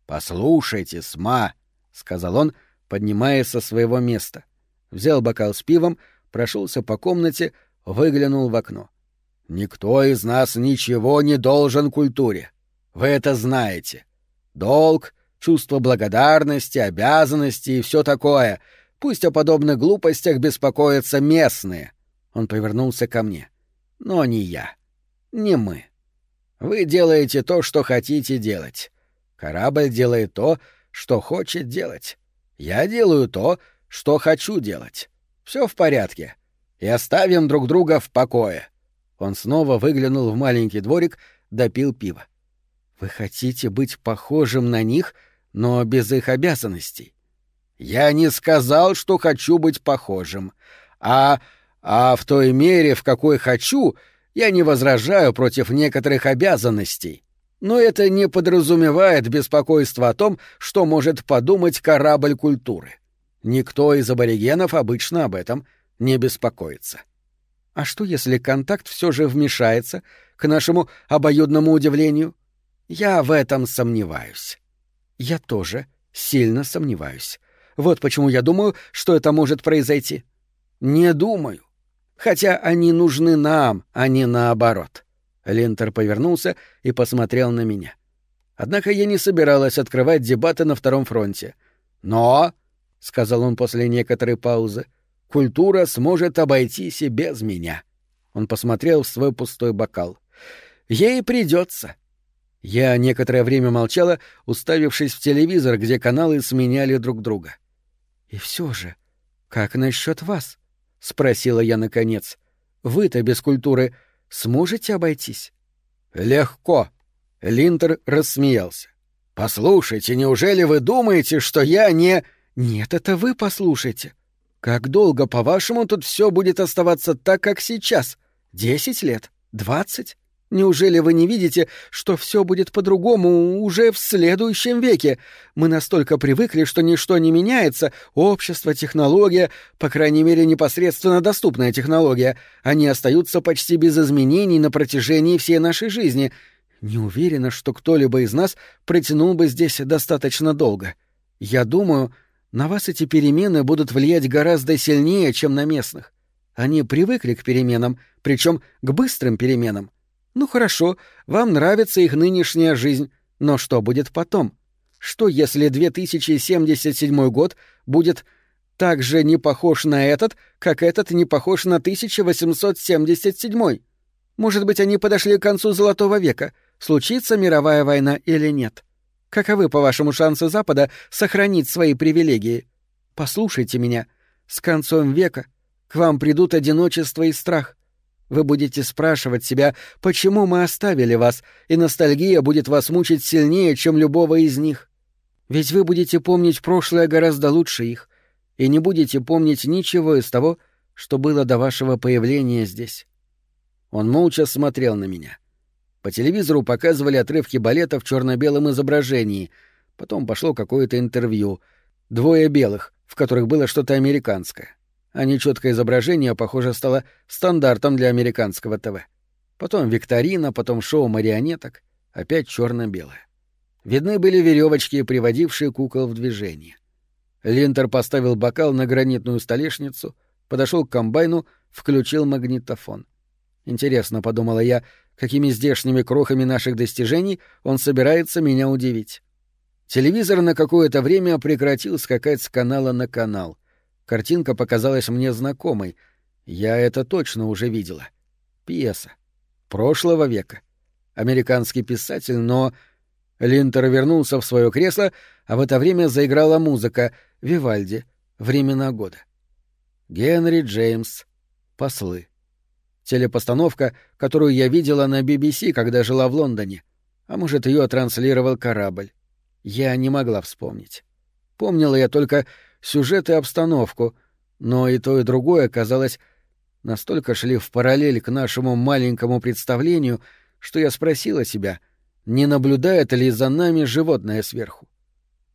Послушайте, Сма, сказал он, поднимаясь со своего места. Взял бокал с пивом, прошелся по комнате, выглянул в окно. Никто из нас ничего не должен культуре. Вы это знаете. Долг, чувство благодарности, обязанности и все такое. Пусть о подобных глупостях беспокоятся местные. Он повернулся ко мне. Но не я. Не мы. Вы делаете то, что хотите делать. Корабль делает то, что хочет делать. Я делаю то, что хочу делать. Все в порядке. И оставим друг друга в покое. Он снова выглянул в маленький дворик, допил пиво. Вы хотите быть похожим на них, но без их обязанностей. Я не сказал, что хочу быть похожим, а а в той мере, в какой хочу, я не возражаю против некоторых обязанностей, но это не подразумевает беспокойство о том, что может подумать корабль культуры. Никто из аборигенов обычно об этом не беспокоится. А что, если контакт все же вмешается, к нашему обоюдному удивлению? Я в этом сомневаюсь. Я тоже сильно сомневаюсь. Вот почему я думаю, что это может произойти. Не думаю хотя они нужны нам, а не наоборот. Линтер повернулся и посмотрел на меня. Однако я не собиралась открывать дебаты на втором фронте. Но, — сказал он после некоторой паузы, — культура сможет обойтись и без меня. Он посмотрел в свой пустой бокал. Ей придется. Я некоторое время молчала, уставившись в телевизор, где каналы сменяли друг друга. И все же, как насчет вас? — спросила я наконец. «Вы-то без культуры сможете обойтись?» «Легко!» — Линтер рассмеялся. «Послушайте, неужели вы думаете, что я не...» «Нет, это вы послушайте. Как долго, по-вашему, тут все будет оставаться так, как сейчас? Десять лет? Двадцать? Неужели вы не видите, что все будет по-другому уже в следующем веке? Мы настолько привыкли, что ничто не меняется, общество, технология, по крайней мере, непосредственно доступная технология, они остаются почти без изменений на протяжении всей нашей жизни. Не уверена, что кто-либо из нас протянул бы здесь достаточно долго. Я думаю, на вас эти перемены будут влиять гораздо сильнее, чем на местных. Они привыкли к переменам, причем к быстрым переменам. Ну хорошо, вам нравится их нынешняя жизнь, но что будет потом? Что если 2077 год будет так же не похож на этот, как этот не похож на 1877? Может быть, они подошли к концу Золотого века, случится мировая война или нет? Каковы, по-вашему, шансы Запада сохранить свои привилегии? Послушайте меня. С концом века к вам придут одиночество и страх. Вы будете спрашивать себя, почему мы оставили вас, и ностальгия будет вас мучить сильнее, чем любого из них. Ведь вы будете помнить прошлое гораздо лучше их, и не будете помнить ничего из того, что было до вашего появления здесь. Он молча смотрел на меня. По телевизору показывали отрывки балета в черно-белом изображении. Потом пошло какое-то интервью. Двое белых, в которых было что-то американское а нечеткое изображение, похоже, стало стандартом для американского ТВ. Потом викторина, потом шоу марионеток, опять черно-белое. Видны были веревочки, приводившие кукол в движение. Линтер поставил бокал на гранитную столешницу, подошел к комбайну, включил магнитофон. Интересно, подумала я, какими здешними крохами наших достижений он собирается меня удивить. Телевизор на какое-то время прекратил скакать с канала на канал. Картинка показалась мне знакомой. Я это точно уже видела. Пьеса. Прошлого века. Американский писатель, но... Линтер вернулся в свое кресло, а в это время заиграла музыка «Вивальди. Времена года». Генри Джеймс. Послы. Телепостановка, которую я видела на BBC, когда жила в Лондоне. А может, ее транслировал корабль. Я не могла вспомнить. Помнила я только, сюжет и обстановку, но и то, и другое, казалось, настолько шли в параллель к нашему маленькому представлению, что я спросила себя, не наблюдает ли за нами животное сверху.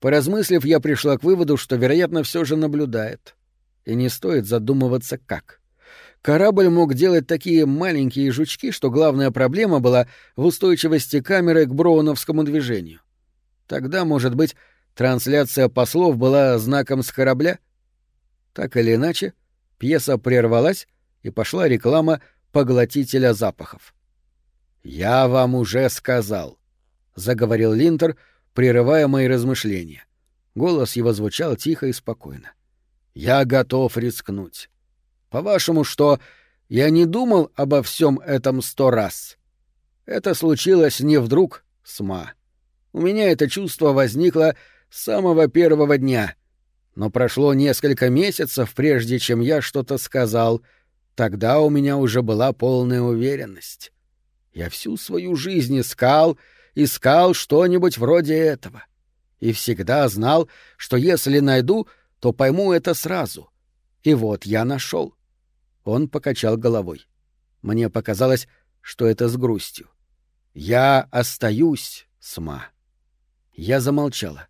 Поразмыслив, я пришла к выводу, что, вероятно, все же наблюдает. И не стоит задумываться, как. Корабль мог делать такие маленькие жучки, что главная проблема была в устойчивости камеры к броуновскому движению. Тогда, может быть, Трансляция послов была знаком с корабля? Так или иначе, пьеса прервалась, и пошла реклама поглотителя запахов. «Я вам уже сказал», — заговорил Линтер, прерывая мои размышления. Голос его звучал тихо и спокойно. «Я готов рискнуть. По-вашему, что я не думал обо всем этом сто раз? Это случилось не вдруг, сма. У меня это чувство возникло с самого первого дня. Но прошло несколько месяцев, прежде чем я что-то сказал. Тогда у меня уже была полная уверенность. Я всю свою жизнь искал, искал что-нибудь вроде этого. И всегда знал, что если найду, то пойму это сразу. И вот я нашел. Он покачал головой. Мне показалось, что это с грустью. Я остаюсь, Сма. Я замолчала.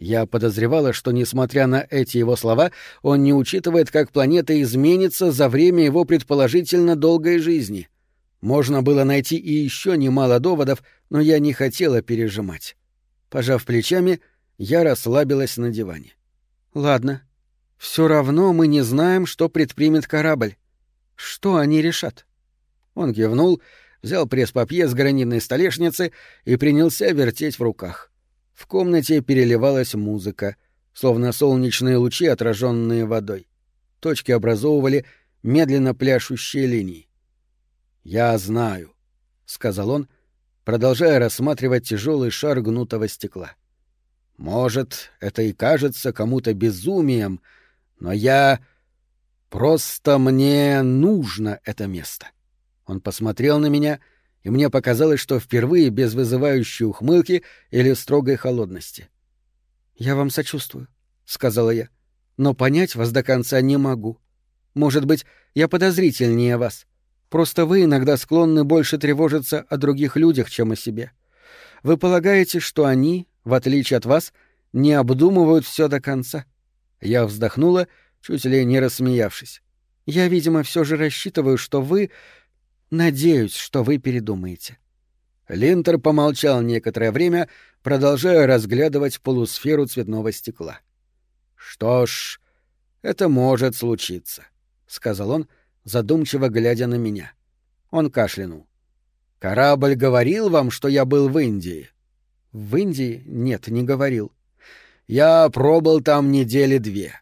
Я подозревала, что, несмотря на эти его слова, он не учитывает, как планета изменится за время его предположительно долгой жизни. Можно было найти и еще немало доводов, но я не хотела пережимать. Пожав плечами, я расслабилась на диване. Ладно. Все равно мы не знаем, что предпримет корабль. Что они решат? Он кивнул, взял пресс-папье с гранитной столешницы и принялся вертеть в руках. В комнате переливалась музыка, словно солнечные лучи, отраженные водой. Точки образовывали медленно пляшущие линии. «Я знаю», — сказал он, продолжая рассматривать тяжелый шар гнутого стекла. «Может, это и кажется кому-то безумием, но я... Просто мне нужно это место». Он посмотрел на меня — и мне показалось, что впервые без вызывающей ухмылки или строгой холодности. «Я вам сочувствую», — сказала я, — «но понять вас до конца не могу. Может быть, я подозрительнее вас. Просто вы иногда склонны больше тревожиться о других людях, чем о себе. Вы полагаете, что они, в отличие от вас, не обдумывают все до конца. Я вздохнула, чуть ли не рассмеявшись. Я, видимо, все же рассчитываю, что вы... Надеюсь, что вы передумаете. Линтер помолчал некоторое время, продолжая разглядывать полусферу цветного стекла. «Что ж, это может случиться», — сказал он, задумчиво глядя на меня. Он кашлянул. «Корабль говорил вам, что я был в Индии?» «В Индии? Нет, не говорил». «Я пробыл там недели две.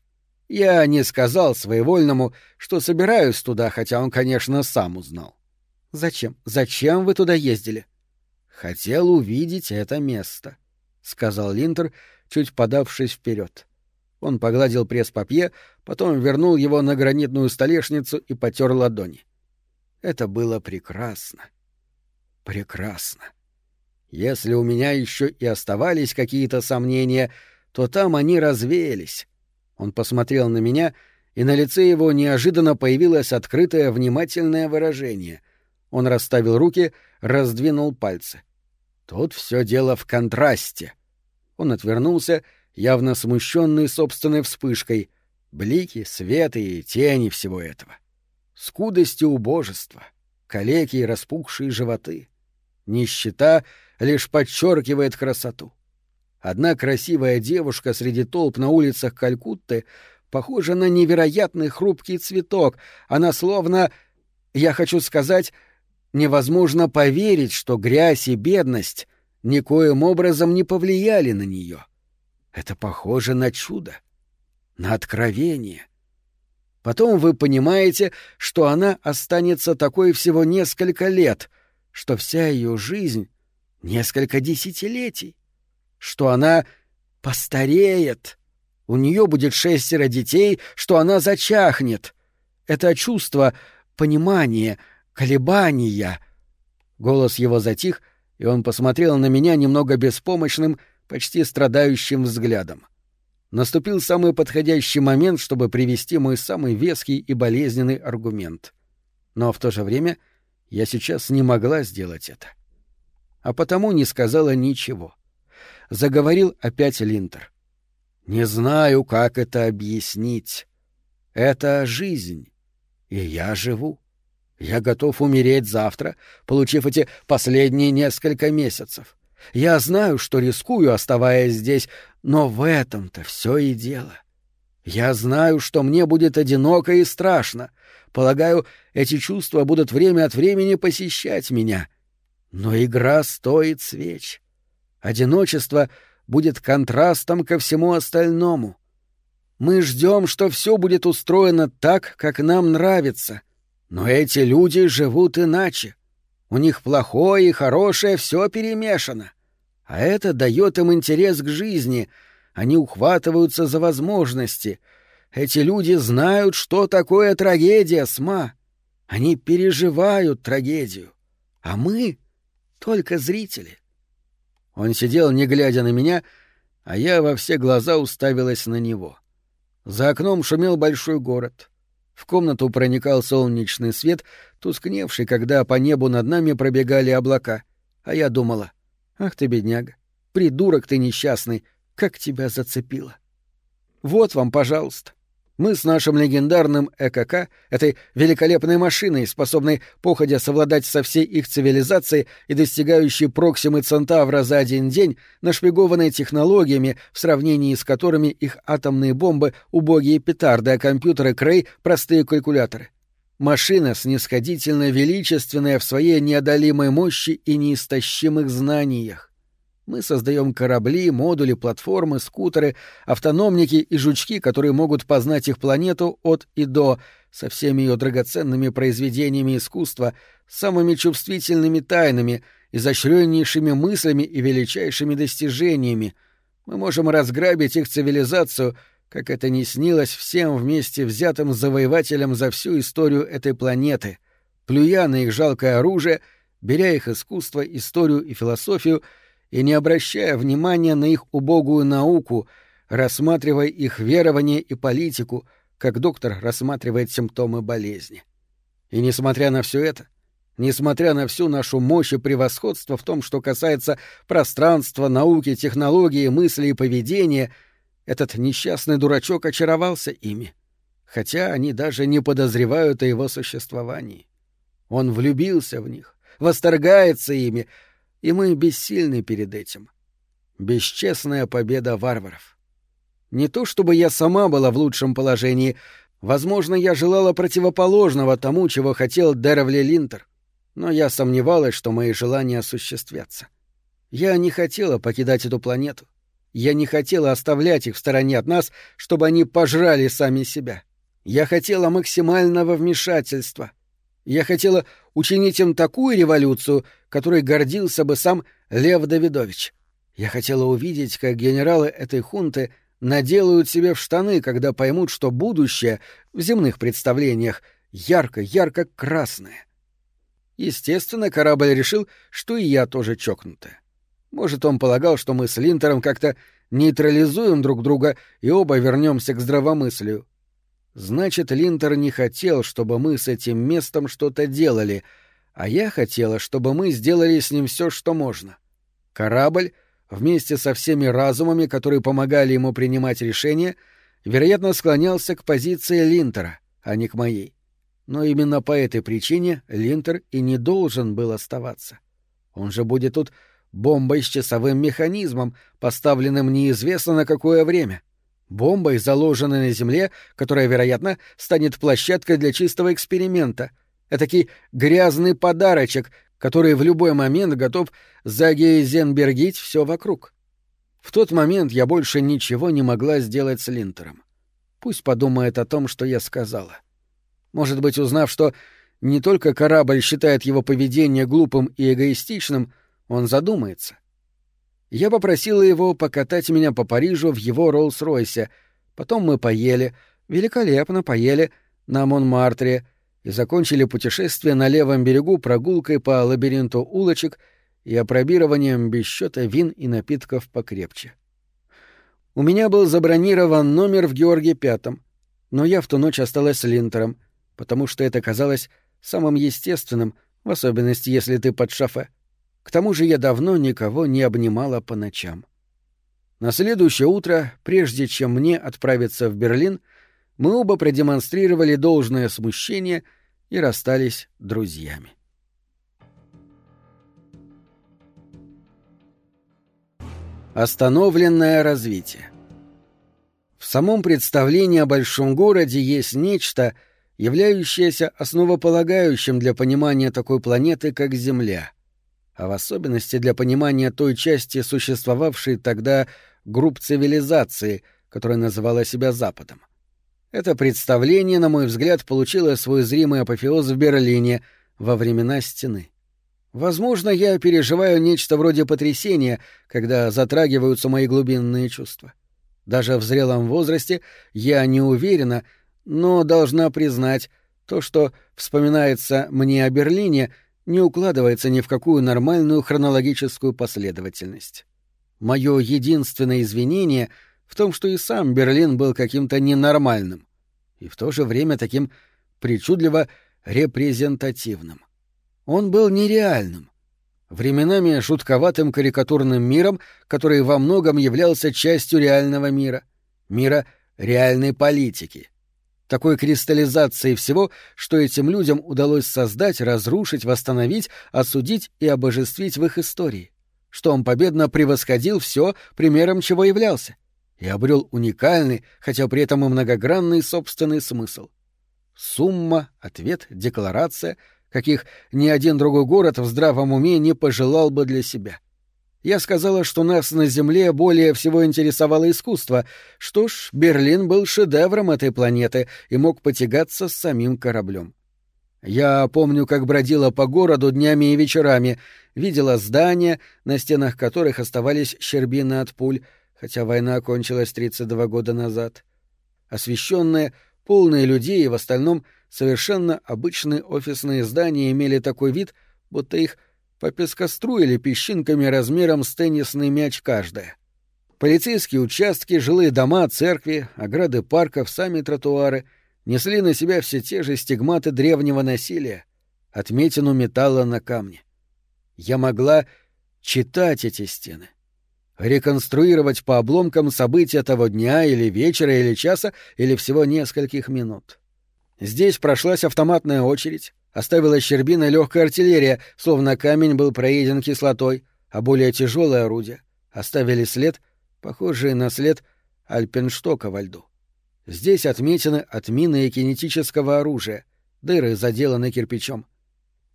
Я не сказал своевольному, что собираюсь туда, хотя он, конечно, сам узнал». «Зачем? Зачем вы туда ездили?» «Хотел увидеть это место», — сказал Линтер, чуть подавшись вперед. Он погладил пресс-папье, потом вернул его на гранитную столешницу и потер ладони. Это было прекрасно. Прекрасно. Если у меня еще и оставались какие-то сомнения, то там они развеялись. Он посмотрел на меня, и на лице его неожиданно появилось открытое внимательное выражение. Он расставил руки, раздвинул пальцы. Тут все дело в контрасте. Он отвернулся явно смущенный собственной вспышкой, блики, светы и тени всего этого. Скудости убожества, калеки и распухшие животы. Нищета лишь подчеркивает красоту. Одна красивая девушка среди толп на улицах Калькутты похожа на невероятный хрупкий цветок. Она словно, я хочу сказать, невозможно поверить, что грязь и бедность никоим образом не повлияли на нее. Это похоже на чудо, на откровение. Потом вы понимаете, что она останется такой всего несколько лет, что вся ее жизнь — несколько десятилетий, что она постареет, у нее будет шестеро детей, что она зачахнет. Это чувство, понимание, колебания. Голос его затих, и он посмотрел на меня немного беспомощным, почти страдающим взглядом. Наступил самый подходящий момент, чтобы привести мой самый веский и болезненный аргумент. Но в то же время я сейчас не могла сделать это. А потому не сказала ничего. Заговорил опять Линтер. «Не знаю, как это объяснить. Это жизнь, и я живу. Я готов умереть завтра, получив эти последние несколько месяцев. Я знаю, что рискую, оставаясь здесь, но в этом-то все и дело. Я знаю, что мне будет одиноко и страшно. Полагаю, эти чувства будут время от времени посещать меня. Но игра стоит свеч. Одиночество будет контрастом ко всему остальному. Мы ждем, что все будет устроено так, как нам нравится. Но эти люди живут иначе. У них плохое и хорошее все перемешано. А это дает им интерес к жизни. Они ухватываются за возможности. Эти люди знают, что такое трагедия, СМА. Они переживают трагедию. А мы — только зрители. Он сидел, не глядя на меня, а я во все глаза уставилась на него. За окном шумел большой город. В комнату проникал солнечный свет, тускневший, когда по небу над нами пробегали облака. А я думала, ах ты, бедняга, придурок ты несчастный, как тебя зацепило. Вот вам, пожалуйста. Мы с нашим легендарным ЭКК, этой великолепной машиной, способной походя совладать со всей их цивилизацией и достигающей Проксимы Центавра за один день, нашпигованной технологиями, в сравнении с которыми их атомные бомбы — убогие петарды, а компьютеры Крей — простые калькуляторы. Машина, снисходительно величественная в своей неодолимой мощи и неистощимых знаниях. Мы создаем корабли, модули, платформы, скутеры, автономники и жучки, которые могут познать их планету от и до, со всеми ее драгоценными произведениями искусства, самыми чувствительными тайнами, изощреннейшими мыслями и величайшими достижениями. Мы можем разграбить их цивилизацию, как это не снилось всем вместе взятым завоевателям за всю историю этой планеты, плюя на их жалкое оружие, беря их искусство, историю и философию — и не обращая внимания на их убогую науку, рассматривая их верование и политику, как доктор рассматривает симптомы болезни. И несмотря на все это, несмотря на всю нашу мощь и превосходство в том, что касается пространства, науки, технологии, мысли и поведения, этот несчастный дурачок очаровался ими, хотя они даже не подозревают о его существовании. Он влюбился в них, восторгается ими, и мы бессильны перед этим. Бесчестная победа варваров. Не то чтобы я сама была в лучшем положении, возможно, я желала противоположного тому, чего хотел Деравли Линтер, но я сомневалась, что мои желания осуществятся. Я не хотела покидать эту планету. Я не хотела оставлять их в стороне от нас, чтобы они пожрали сами себя. Я хотела максимального вмешательства. Я хотела учинить им такую революцию, которой гордился бы сам Лев Давидович. Я хотела увидеть, как генералы этой хунты наделают себе в штаны, когда поймут, что будущее в земных представлениях ярко-ярко красное. Естественно, корабль решил, что и я тоже чокнутая. Может, он полагал, что мы с Линтером как-то нейтрализуем друг друга и оба вернемся к здравомыслию. Значит, Линтер не хотел, чтобы мы с этим местом что-то делали, а я хотела, чтобы мы сделали с ним все, что можно. Корабль — вместе со всеми разумами, которые помогали ему принимать решения, вероятно, склонялся к позиции Линтера, а не к моей. Но именно по этой причине Линтер и не должен был оставаться. Он же будет тут бомбой с часовым механизмом, поставленным неизвестно на какое время. Бомбой, заложенной на Земле, которая, вероятно, станет площадкой для чистого эксперимента. Этакий грязный подарочек, который в любой момент готов загейзенбергить все вокруг. В тот момент я больше ничего не могла сделать с Линтером. Пусть подумает о том, что я сказала. Может быть, узнав, что не только корабль считает его поведение глупым и эгоистичным, он задумается. Я попросила его покатать меня по Парижу в его Роллс-Ройсе. Потом мы поели, великолепно поели, на Монмартре — и закончили путешествие на левом берегу прогулкой по лабиринту улочек и опробированием без счета вин и напитков покрепче. У меня был забронирован номер в Георге Пятом, но я в ту ночь осталась с Линтером, потому что это казалось самым естественным, в особенности, если ты под шофе. К тому же я давно никого не обнимала по ночам. На следующее утро, прежде чем мне отправиться в Берлин, — мы оба продемонстрировали должное смущение и расстались друзьями. Остановленное развитие В самом представлении о большом городе есть нечто, являющееся основополагающим для понимания такой планеты, как Земля, а в особенности для понимания той части существовавшей тогда групп цивилизации, которая называла себя Западом. Это представление, на мой взгляд, получило свой зримый апофеоз в Берлине во времена стены. Возможно, я переживаю нечто вроде потрясения, когда затрагиваются мои глубинные чувства. Даже в зрелом возрасте я не уверена, но должна признать, то, что вспоминается мне о Берлине, не укладывается ни в какую нормальную хронологическую последовательность. Мое единственное извинение — в том, что и сам Берлин был каким-то ненормальным и в то же время таким причудливо репрезентативным. Он был нереальным, временами жутковатым карикатурным миром, который во многом являлся частью реального мира, мира реальной политики. Такой кристаллизации всего, что этим людям удалось создать, разрушить, восстановить, осудить и обожествить в их истории, что он победно превосходил все, примером чего являлся — и обрел уникальный, хотя при этом и многогранный собственный смысл. Сумма, ответ, декларация, каких ни один другой город в здравом уме не пожелал бы для себя. Я сказала, что нас на Земле более всего интересовало искусство. Что ж, Берлин был шедевром этой планеты и мог потягаться с самим кораблем. Я помню, как бродила по городу днями и вечерами, видела здания, на стенах которых оставались щербины от пуль, хотя война окончилась 32 года назад. Освещенные, полные людей и в остальном совершенно обычные офисные здания имели такой вид, будто их попескоструили песчинками размером с теннисный мяч каждая. Полицейские участки, жилые дома, церкви, ограды парков, сами тротуары, несли на себя все те же стигматы древнего насилия, отметину металла на камне. Я могла читать эти стены, реконструировать по обломкам события того дня или вечера или часа или всего нескольких минут. Здесь прошлась автоматная очередь, оставила щербина легкая артиллерия, словно камень был проеден кислотой, а более тяжелое орудие оставили след, похожий на след альпенштока во льду. Здесь отметины от мины и кинетического оружия, дыры заделаны кирпичом.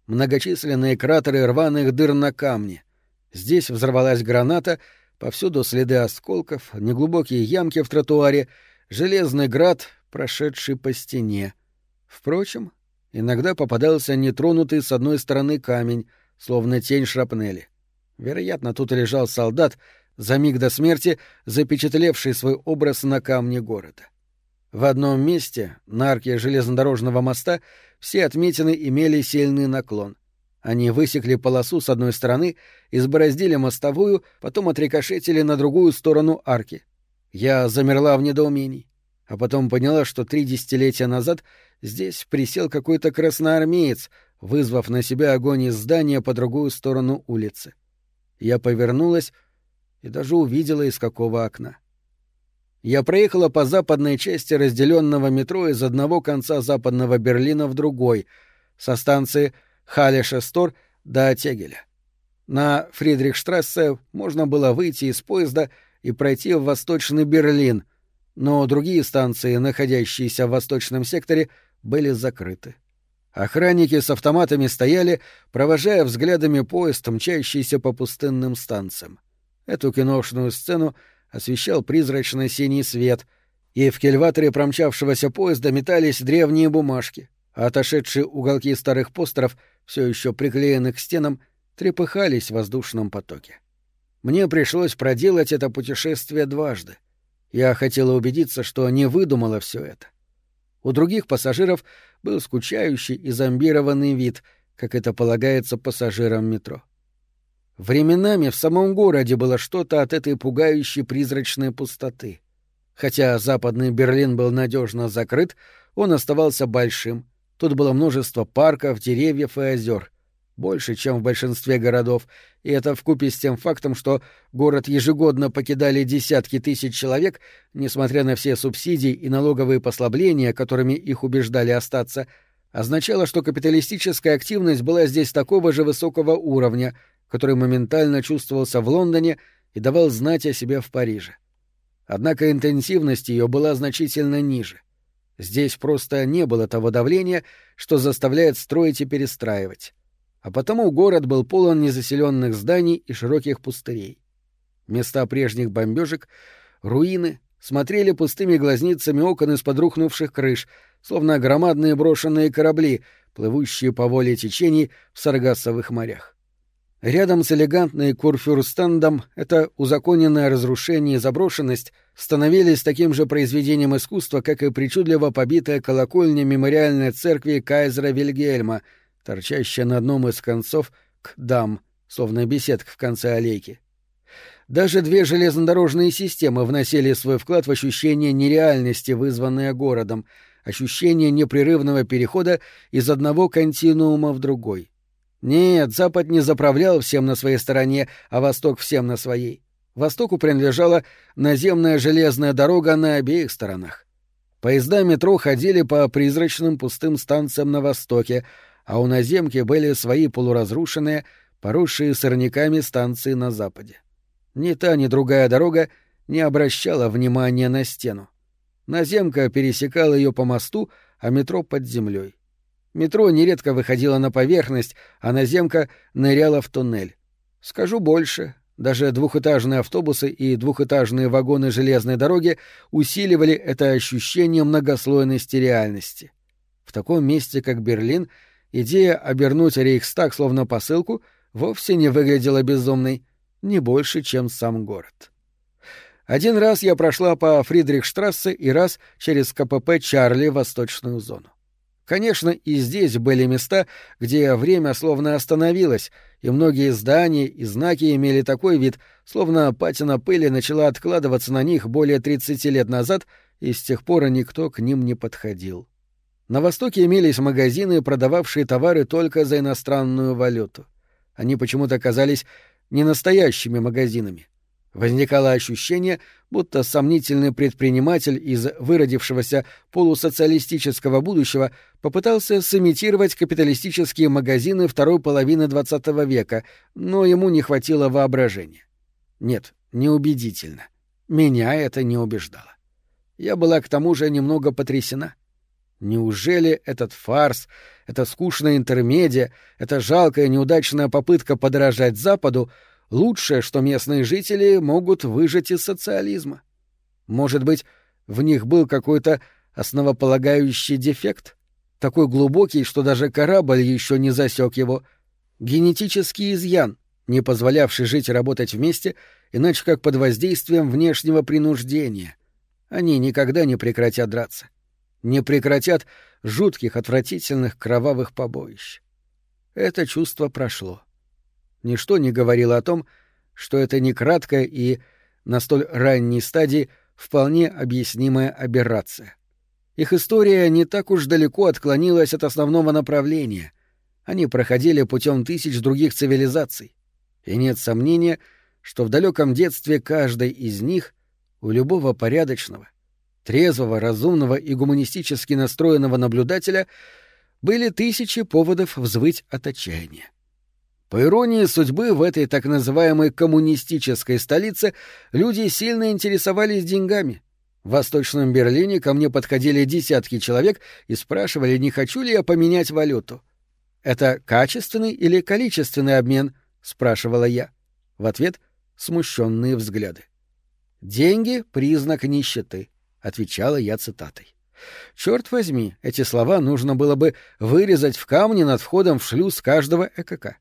Многочисленные кратеры рваных дыр на камне. Здесь взорвалась граната, повсюду следы осколков, неглубокие ямки в тротуаре, железный град, прошедший по стене. Впрочем, иногда попадался нетронутый с одной стороны камень, словно тень шрапнели. Вероятно, тут лежал солдат, за миг до смерти запечатлевший свой образ на камне города. В одном месте, на арке железнодорожного моста, все отметины имели сильный наклон. Они высекли полосу с одной стороны, избороздили мостовую, потом отрикошетили на другую сторону арки. Я замерла в недоумении, а потом поняла, что три десятилетия назад здесь присел какой-то красноармеец, вызвав на себя огонь из здания по другую сторону улицы. Я повернулась и даже увидела, из какого окна. Я проехала по западной части разделенного метро из одного конца западного Берлина в другой, со станции Хале-Шестор до Тегеля. На Фридрихштрассе можно было выйти из поезда и пройти в Восточный Берлин, но другие станции, находящиеся в восточном секторе, были закрыты. Охранники с автоматами стояли, провожая взглядами поезд, мчащийся по пустынным станциям. Эту киношную сцену освещал призрачный синий свет, и в кельваторе промчавшегося поезда метались древние бумажки, а отошедшие уголки старых постеров, все еще приклеенных к стенам, трепыхались в воздушном потоке. Мне пришлось проделать это путешествие дважды. Я хотела убедиться, что не выдумала все это. У других пассажиров был скучающий и зомбированный вид, как это полагается пассажирам метро. Временами в самом городе было что-то от этой пугающей призрачной пустоты. Хотя западный Берлин был надежно закрыт, он оставался большим. Тут было множество парков, деревьев и озер. Больше, чем в большинстве городов, и это вкупе с тем фактом, что город ежегодно покидали десятки тысяч человек, несмотря на все субсидии и налоговые послабления, которыми их убеждали остаться, означало, что капиталистическая активность была здесь такого же высокого уровня — который моментально чувствовался в Лондоне и давал знать о себе в Париже. Однако интенсивность ее была значительно ниже. Здесь просто не было того давления, что заставляет строить и перестраивать. А потому город был полон незаселенных зданий и широких пустырей. Места прежних бомбежек, руины, смотрели пустыми глазницами окон из-под рухнувших крыш, словно громадные брошенные корабли, плывущие по воле течений в саргассовых морях. Рядом с элегантной курфюрстендом это узаконенное разрушение и заброшенность становились таким же произведением искусства, как и причудливо побитая колокольня мемориальной церкви Кайзера Вильгельма, торчащая на одном из концов к дам, словно беседка в конце аллейки. Даже две железнодорожные системы вносили свой вклад в ощущение нереальности, вызванное городом, ощущение непрерывного перехода из одного континуума в другой. Нет, Запад не заправлял всем на своей стороне, а Восток всем на своей. Востоку принадлежала наземная железная дорога на обеих сторонах. Поезда метро ходили по призрачным пустым станциям на востоке, а у наземки были свои полуразрушенные, поросшие сорняками станции на западе. Ни та, ни другая дорога не обращала внимания на стену. Наземка пересекала ее по мосту, а метро под землей. Метро нередко выходило на поверхность, а наземка ныряла в туннель. Скажу больше, даже двухэтажные автобусы и двухэтажные вагоны железной дороги усиливали это ощущение многослойности реальности. В таком месте, как Берлин, идея обернуть Рейхстаг словно посылку вовсе не выглядела безумной, не больше, чем сам город. Один раз я прошла по Фридрихштрассе и раз через КПП Чарли восточную зону. Конечно, и здесь были места, где время словно остановилось, и многие здания и знаки имели такой вид, словно патина пыли начала откладываться на них более 30 лет назад, и с тех пор никто к ним не подходил. На Востоке имелись магазины, продававшие товары только за иностранную валюту. Они почему-то казались не настоящими магазинами. Возникало ощущение, будто сомнительный предприниматель из выродившегося полусоциалистического будущего попытался сымитировать капиталистические магазины второй половины XX века, но ему не хватило воображения. Нет, неубедительно. Меня это не убеждало. Я была к тому же немного потрясена. Неужели этот фарс, эта скучная интермедия, эта жалкая неудачная попытка подражать Западу — лучшее, что местные жители могут выжать из социализма. Может быть, в них был какой-то основополагающий дефект, такой глубокий, что даже корабль еще не засек его, генетический изъян, не позволявший жить и работать вместе, иначе как под воздействием внешнего принуждения. Они никогда не прекратят драться. Не прекратят жутких, отвратительных, кровавых побоищ. Это чувство прошло. Ничто не говорило о том, что это не краткая и, на столь ранней стадии, вполне объяснимая аберрация. Их история не так уж далеко отклонилась от основного направления. Они проходили путем тысяч других цивилизаций. И нет сомнения, что в далеком детстве каждой из них, у любого порядочного, трезвого, разумного и гуманистически настроенного наблюдателя, были тысячи поводов взвыть от отчаяния. По иронии судьбы, в этой так называемой коммунистической столице люди сильно интересовались деньгами. В Восточном Берлине ко мне подходили десятки человек и спрашивали, не хочу ли я поменять валюту. «Это качественный или количественный обмен?» — спрашивала я. В ответ — смущенные взгляды. «Деньги — признак нищеты», — отвечала я цитатой. Черт возьми, эти слова нужно было бы вырезать в камне над входом в шлюз каждого ЭКК.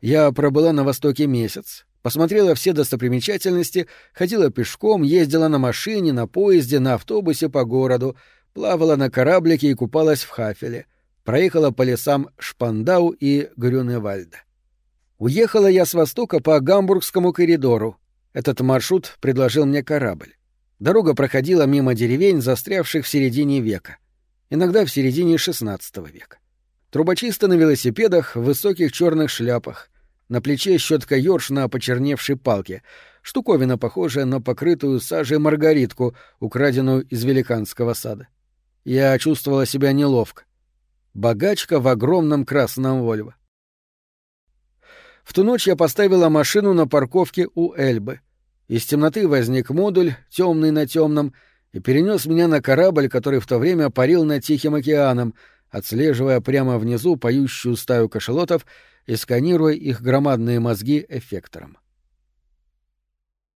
Я пробыла на Востоке месяц, посмотрела все достопримечательности, ходила пешком, ездила на машине, на поезде, на автобусе по городу, плавала на кораблике и купалась в Хафеле, проехала по лесам Шпандау и Грюневальда. Уехала я с востока по Гамбургскому коридору. Этот маршрут предложил мне корабль. Дорога проходила мимо деревень, застрявших в середине века. Иногда в середине XVI века. Трубочисты на велосипедах в высоких черных шляпах. На плече щетка ёрш на почерневшей палке. Штуковина, похожая на покрытую сажей маргаритку, украденную из великанского сада. Я чувствовала себя неловко. Богачка в огромном красном Вольво. В ту ночь я поставила машину на парковке у Эльбы. Из темноты возник модуль, темный на темном, и перенес меня на корабль, который в то время парил над Тихим океаном — отслеживая прямо внизу поющую стаю кашалотов и сканируя их громадные мозги эффектором.